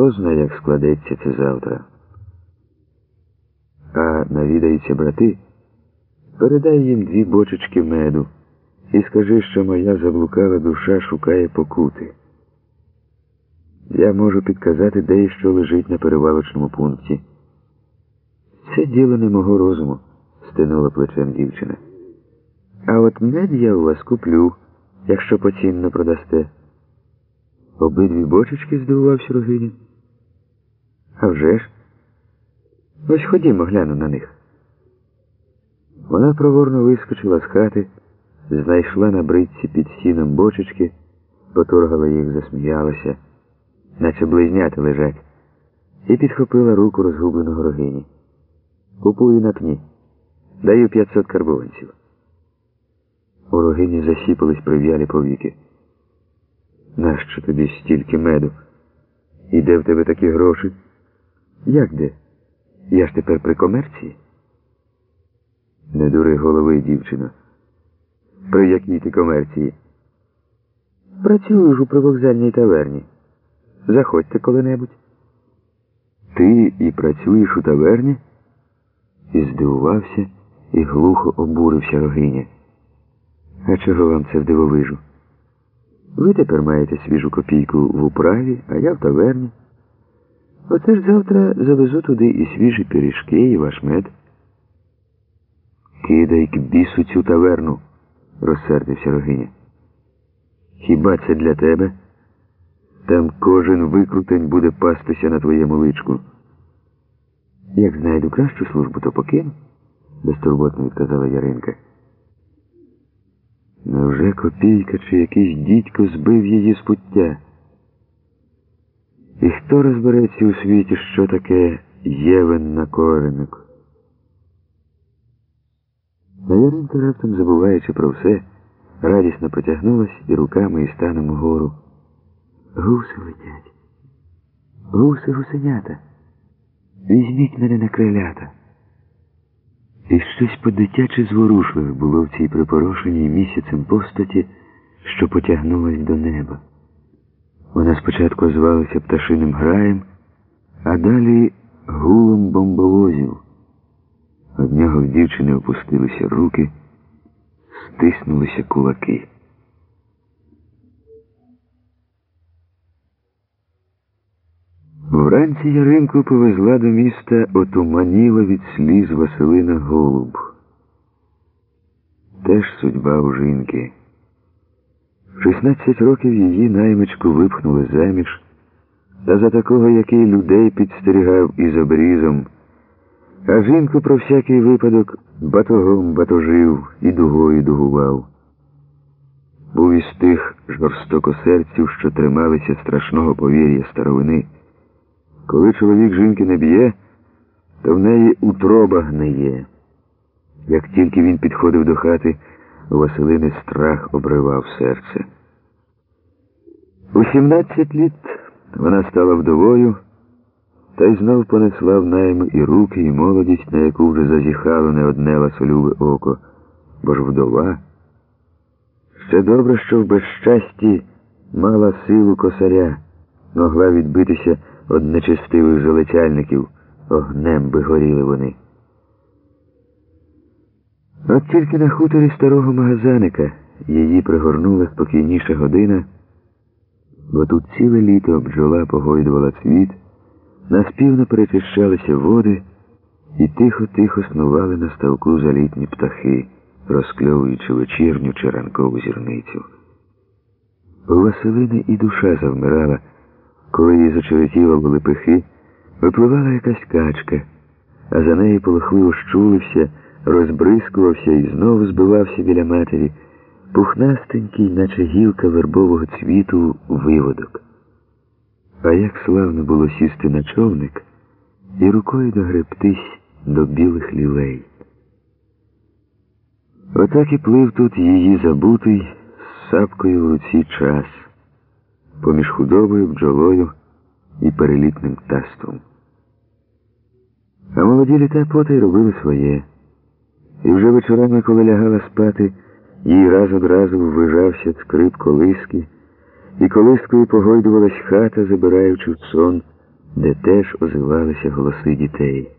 Хто знає, як складеться це завтра. А навідаються брати, передай їм дві бочечки меду і скажи, що моя заблукала душа шукає покути. Я можу підказати, де і що лежить на перевалочному пункті. Це діло не мого розуму, стинула плечем дівчина. А от мед я у вас куплю, якщо поцінно продасте. Обидві бочечки здивувався Рогиня. А вже ж. Ось ходімо, гляну на них. Вона проворно вискочила з хати, знайшла на бритці під сіном бочечки, поторгала їх, засміялася, наче близнята лежать, і підхопила руку розгубленого рогині. Купую на пні. Даю 500 карбованців. У рогині засіпались прив'ялі повіки. Нащо тобі стільки меду? І де в тебе такі гроші? Як де? Я ж тепер при комерції? Не дури голови, дівчино. При якій ти комерції? Працюю ж у привокзальній таверні. Заходьте коли-небудь. Ти і працюєш у таверні? І здивувався, і глухо обурився рогиня. А чого вам це вдивовижу? Ви тепер маєте свіжу копійку в управі, а я в таверні. Оце ж завтра завезу туди і свіжі пиріжки, і ваш мед. Кидай к бісу цю таверну, розсердився Рогиня. Хіба це для тебе? Там кожен викрутень буде пастися на твоєму личку. Як знайду кращу службу, то покину, безтурботно відказала Яринка. Невже копійка чи якийсь дідько збив її з пуття? І хто розбереться у світі, що таке євен на кореник? А Яринка раптом, забуваючи про все, радісно потягнулась і руками і станом угору. Гуси летять. Гуси гусенята. Візьміть мене на крилята. І щось по-дитяче зворушливе було в цій припорошеній місяцем постаті, що потягнулась до неба. Вона спочатку звалася пташиним граєм, а далі гулом бомбовозів. Од нього в дівчини опустилися руки, стиснулися кулаки. Вранці Яринку повезла до міста отуманіла від сліз Василина Голуб. Теж судьба у жінки. В 16 років її наймичку випхнули заміж, та за такого, який людей підстерігав із обрізом, а жінку про всякий випадок батогом батожив і дугою дугував. Був із тих жорстокосердців, що трималися страшного повір'я старовини. Коли чоловік жінки не б'є, то в неї утроба гниє. Як тільки він підходив до хати, Василини страх обривав серце. У 17 літ вона стала вдовою, та й знов понесла в найми і руки, і молодість, на яку вже зазіхало не одне ласолюбе око, бо ж вдова. Ще добре, що в безщасті мала силу косаря, могла відбитися од нечестивих залицяльників, огнем би горіли вони. От тільки на хуторі старого магазаника її пригорнула спокійніша година, бо тут ціле літо бджола погойдувала цвіт, наспівно перечищалися води і тихо-тихо снували на ставку залітні птахи, розкльовуючи вечірню чи ранкову зірницю. У Василини і душа завмирала. Коли її зачеретіло були пихи, випливала якась качка, а за неї полохливо щулився, розбризкувався і знову збивався біля матері, пухнастенький, наче гілка вербового цвіту, виводок. А як славно було сісти на човник і рукою догребтись до білих лілей. Отак і плив тут її забутий з сапкою в руці час поміж худобою, бджолою і перелітним птаством. А молоді літа пота й робили своє. І вже вечорами, коли лягала спати, їй раз од разу ввижався скрип колиски, і колискою погойдувалась хата, забираючи в сон де теж озивалися голоси дітей.